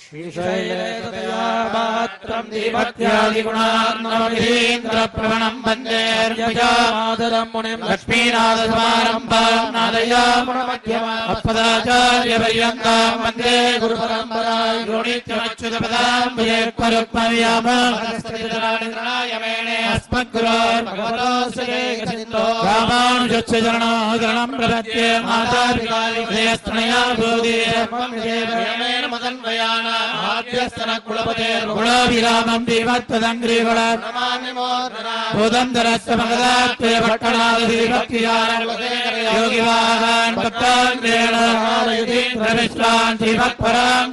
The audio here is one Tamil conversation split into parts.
श्रीशैलेतयामात्रम् दीपत्यादिगुणान्नवधीन्द्रप्रवणम् वन्देर्यजामादरम् मुनिम् लक्ष्मीनाथसमारम्भाम् नादयामुणमध्यमापदाचार्यपर्यन्ताम् वंदे गुरुपरम्पराय गुणित्यमच्युतपदाम् अस्मद्गुरोर्भगवतोऽस्य चरणादरणम् प्रपद्ये मातापिकाय हृदयस्तनया भूदेव मदन्वया குலோபிராமம் தீமத்வதங்கிரீகுல புதந்தரஸ்த மகதாத்வே பட்டணாதி பக்தியாரன் யோகிவாகன் பக்தாங்கிரேண பிரவிஷ்டான் தீமத் பராம்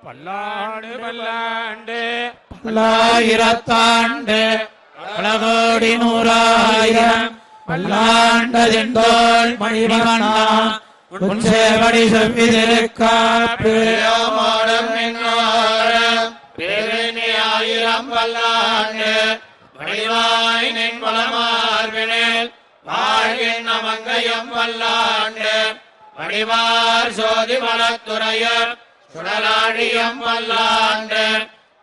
பல்லாண்டு பல்லாண்டு பல்லாயிரத்தாண்டு பலகோடி நூறாயிரம் பல்லாண்டதென்றோள் மணிவண்ணா உன் சேவடி செவ்விதிருக்காப்பு பேரணி ஆயிரம் பல்லாண்டு வடிவாய் நின் வளமார்பினில் வாழ்கின் நமங்கையம் பல்லாண்டு வடிவார் சோதி வளத்துறைய சுடலாழியம் பல்லாண்டு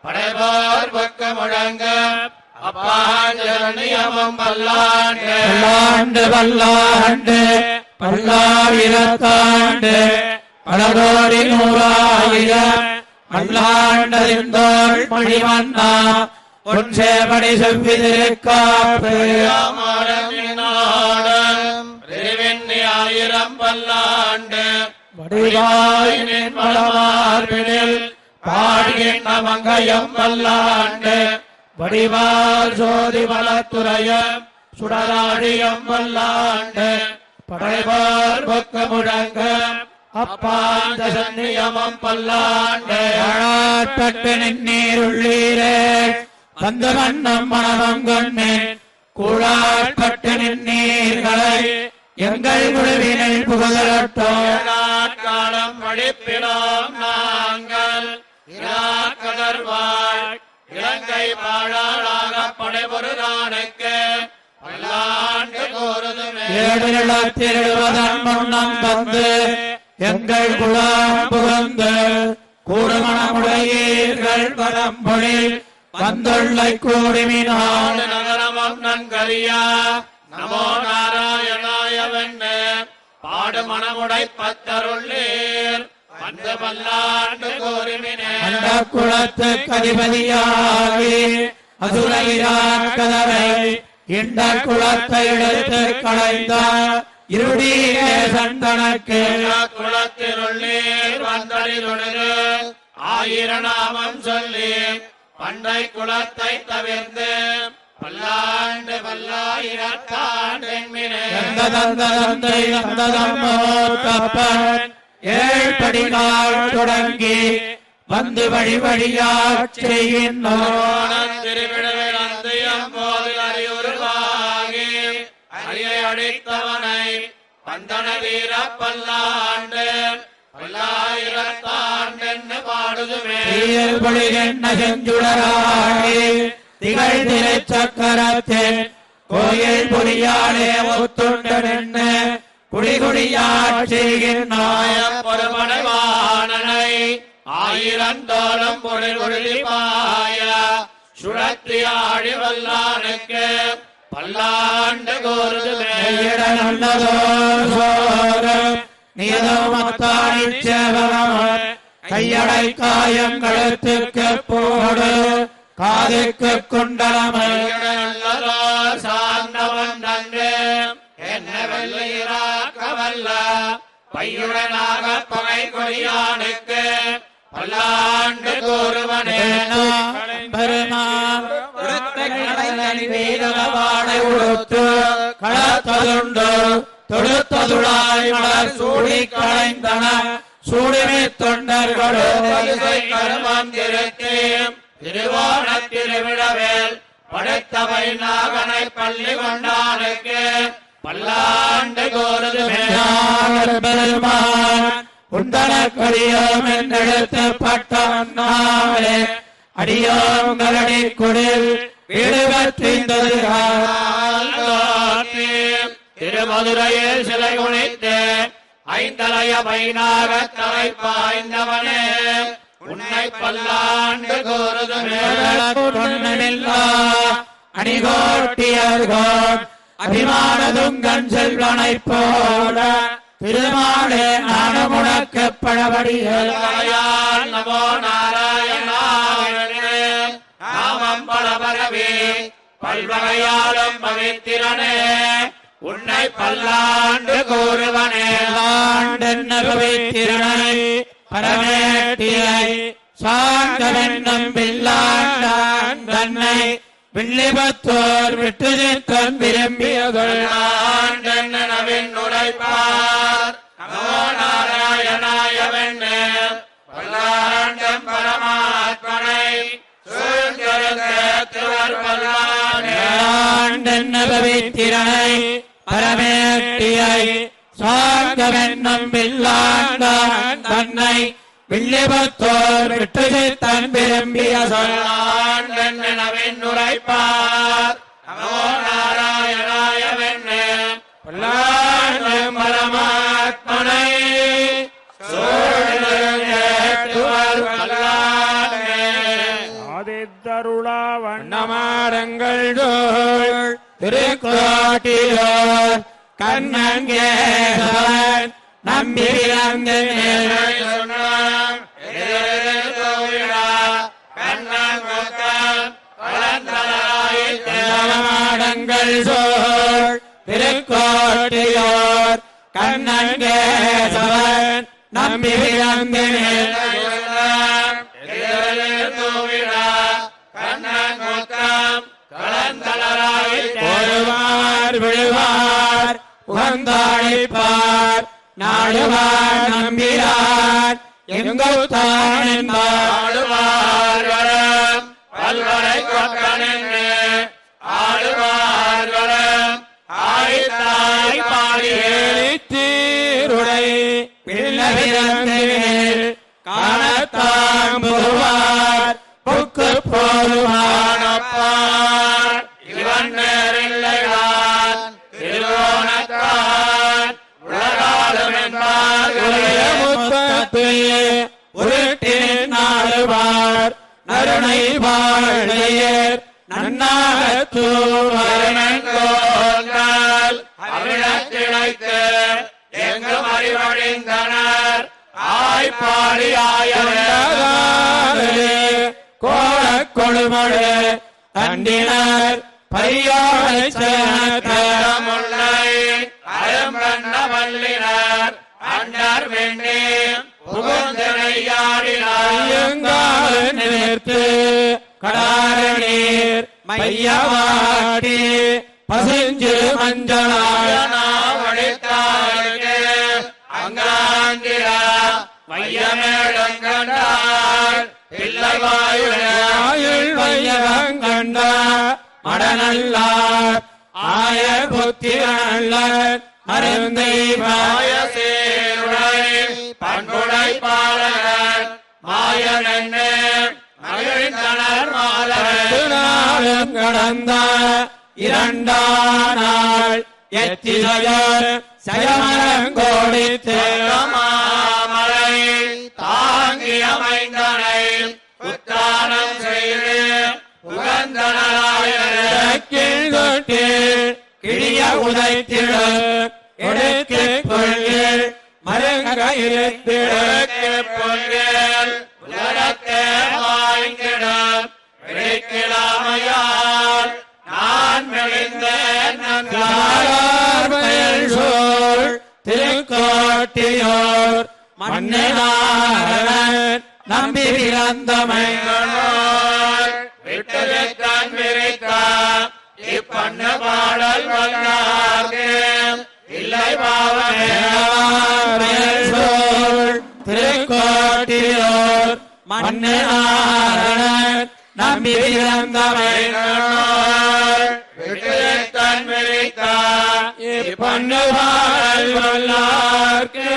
படைபோர் பக்க முழங்க அப்பாஞ்சரணியமும் பல்லாண்டு பல்லாண்டு பல்லாண்டு பல்லாயிரத்தாண்டு. பலகோடி நூறாயிரம் மணிவண்ணா உன் சேவடி செவ்விதிருக்காப்பு வடிவாய் நின்மலமார்பினில் பாடுகின்ற மங்கையம் வல்லாண்டு வடிவார் ஜோதி வளத்துறைய சுடராடியம் வல்லாண்டு படைவார் பக்க முழங்க அப்பாந்த சன்னியமம் பல்லாண்டு. அழாட்டட்டு நின்னீருள்ளீரே வந்த வண்ணம் மனமம் கொன்னேன் கூழாட்பட்டு நின்னீர்களை எங்கள் குழுவினில் புகழட்டோம். காலம் படிப்பினோம் நாங்கள். கடற்வாழ் இலங்கை எழுபதன் முன்னம் வந்து எங்கள் குழாம் புகந்து கூடுமணமுடையீர்கள் வரம்பொழில் வந்துள்ளை கூடுமினால் நகரமம் நன்கரியா நமோ நாராயணாய வெண்ண பாடு மணமுடை பத்தருள்ளீர். வந்து பல்லாண்டு கோருமினே குளத்து கதிபதியாகி அசுரையான் கதவை இந்த குளத்தை எடுத்து களைந்த இருடியே சந்தனக்கு. குளத்தினுள்ளீர் வந்தடிலுணரு ஆயிரநாமம் சொல்லி பண்டை குளத்தை தவிர்த்து பல்லாண்டு எந்த தந்த தந்தை தந்ததம்மோ தப்பன் ஏழ்படி நாள் தொடங்கி வந்து வழி வழியாச் செய்கின்றோம் அடித்தவனை பந்தன வீர பல்லாண்டு பல்லாயிரத்தாண்டென்னு பாடுதுமே. செஞ்சுடராகி திகழ் திருச்சக்கரத்தில் கோயில் புரியாளே ஒத்துண்ட நின்று குடி குடியாச் செய்கின்றாய் பொறுமடைவானனை. ஆயிரந்தோறும் பொருள் உறுதி ஆடி வல்லானுக்கு பல்லாண்டு கோருதுமே கையடை காயம் கழுத்துக்கு போடு. காதுக்கு குண்டலமை சார்ந்தவன் நன்று என்ன வெள்ளையிராக்கவல்ல. பையுடனாக பகை கொடியானுக்கு பல்லாண்டு கூறுவனே பெருமான் உடுத்து களத்ததுண்டு தொடுத்ததுளாய் மலர் சூடி களைந்தன. சூடிமை தொண்டர்களோ கருமம் திருத்தீம் திருவோண திருவிழவேல் படைத்தவை நாகனை பள்ளி கொண்டானுக்கு பல்லாண்டு கோருது பெருமான். உண்டனக்கடியோம் என்றெடுத்து பட்டாலே அடியோங்களடி குடில் வீடு திருமதுரையில் சிலை குணித்து ஐந்தலைய பைனாக தலை பாய்ந்தவனே உன்னை பல்லாண்டு கோருதுமே. பொன்னமில்லா அபிமானதும் கண் செல்வனை போல. திருமாலே நானும் உனக்கு பழபடிகள் நமோ நாராயணாவே நாமம் பல பரவி பல்வகையாலும் பவித்திரனே உன்னை பல்லாண்டு கூறுவனே ஆண்டென்ன ஆண்டென்னபவித்திரனை பரமேட்டியை சாந்தவென்னும் வில்லாண்டான் தன்னை வில்லிபத்தோர் விட்டு தன் விரும்பியதொள் ஆண்டென்னவின் நுழைப்பார் நமோ நாராயணாய பல்லாண்டம் பரமாத்மனை சூழ்ந்திருந்தேத்துவர் பல்லாண்டே பரமேட்டியை சாந்தவென்னும் வில்லாண்டான் தன்னை வில்லிபத்தோர் விட்டு தன் விரும்பிய சொல் ஆண்டென்னவின் உரைப்பார். நமோ நாராயணாய வெண்ணே பரமாத்மனை சூழ்ந்திருந்தேத்துவர் பல்லாண்டே ஆதித்தருளா வண்ணமாரங்கள் தோள் திருக்கோட்டியோர் கண்ணங்கேசவன் நம்பிரந்தேன் மாடங்கள் சோழ் திருக்கோட்டியோர் கண்ணங்கேசவன் நம்பிரந்தேன் ஒருவார் எங்கௌத்தான் என்பார் பல்வரை கொட்டனென்று ஆடுவார்களும் ஆய்த்தாய் பாடியே தீருடை. பிள்ளவிரந்தேல் கருணை நருணை வாழ்நேயர் நன்னாகத்தூவர் அவிழத்திழைத்து எங்கும் அறிவழிந்தனர் ஆய்ப்பாடி ஆயவே கோலக் கொழுமழு அண்டினர் பரியோடை சேனத்தரம் முல்லை அயம்பண்ண வல்லினர் அண்டர் வெண்ணே நீர் மையவாடி பசுஞ்சு அங்காங்கிரா வழித்தாருக்கு அங்காந்திரா வையமேளங்கண்டார் மடநல்லார். ஆய புத்திரநல்லர் மருந்தைவாய மாய சேருடை பண்புடை பாலகன் மாயனென்னு மகிழ்ந்தனர் மாலகர் கடந்த இரண்டானாள் எத்திரையர் சயமரங்கோடித்து மாமலை தாங்கி அமைந்தனை உத்தானம் செய்து உகந்தனராயனர் கிழிய உதைத்திடு எடுத்து கொள்கில் மருங்க இருத்திடு பொங்கல் உலகத்தை வாங்கிடம் விழிக்கிழமையால் நான் மெழிந்த காலார்பயல் சோழ் திருக்கோட்டியோர் மன்னினாரன் நம்பி பிறந்தமை விட்டதைத்தான் விரித்தான் இப்பண்ண பாடல் வந்தார்க்கு. இல்லை பாவமே சோழ் திருக்கோட்டியோர் மன்னனாரணர் நம்பி பிறந்தவை விட்டுத்தன் விரித்தார் இப்பொன்னு வல்லார்க்கு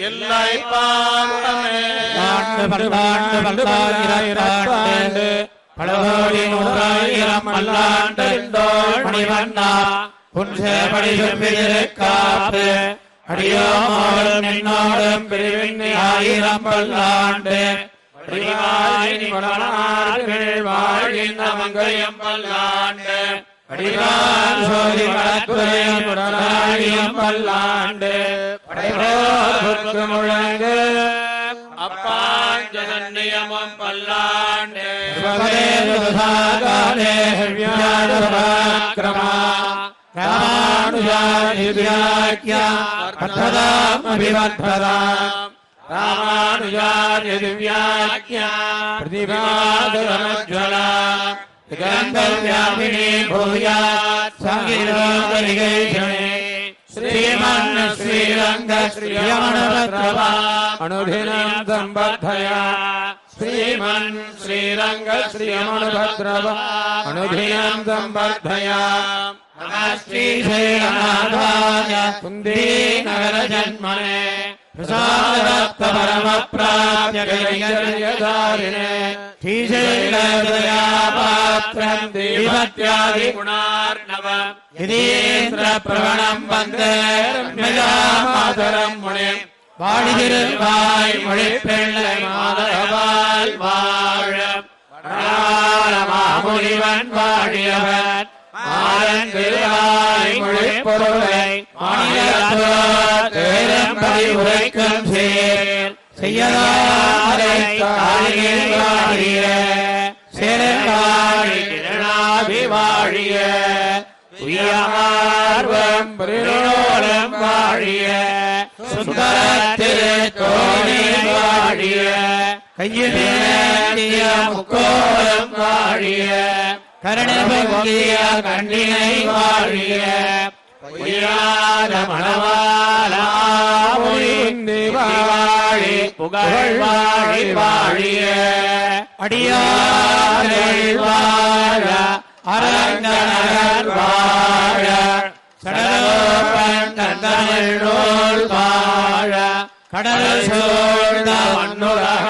இல்லை பாவமே ஆண்டு நூறாயிரம் மணிவண்ணா புன்சேபடி காப்பு அடியோமோடும் பிரிவின் ஆயிரம் பல்லாண்டு வடிவாயினி கொடனார்கள் வாழ்கின்ற மங்கையம் பல்லாண்டு. சோதி முழங்கு. அப்பாஞ்சதன்னியமம் பல்லாண்டு. रामानुजार्य दिव्याज्ञा प्रतिभादुरमज्ज्वला गन्धव्यापिनी भूयात् सङ्गीरोगनिगैषणे श्रीमन्न श्रीरङ्गश्रियमणवत्रवा अनुधिनम् सम्बद्धया श्रीमन् श्रीरङ्गश्रियमणभद्रवा अनुधिनम् सम्बद्धया नमः श्रीशैलनाथाय कुन्दीनगरजन्मने प्रसादत्त परमप्राप्य कैङ्कर्यधारिणे श्रीशैलदयापात्रम् देवत्यादि குணார்ணவ யதீந்திரப்பிரவணம் வந்தே மாதரம் முனே வாழிதிருவாய் மொழிப்பிள்ளை மாதவால் வாழ மாமுனிவன் வாழியவன் மாறன் திருவாய் மொழிப்பொருளை மாநிலத்தோரம்படி உரைக்கும் சேர். செய்யலாரை வாழிய வாழிய வாழிய தோணி வாழிய கையில் முக்கோலம் வாழிய கருணை பொங்கிய வாழிய பொய்யாத மணவாளி வாழி புகழ் வாழி வாழிய அடியார்கள் வாழ அரங்கநகர் வாழ சடலோபன் தந்தமிழ் நூல் வாழ கடல் சூழ்ந்த மண்ணுலக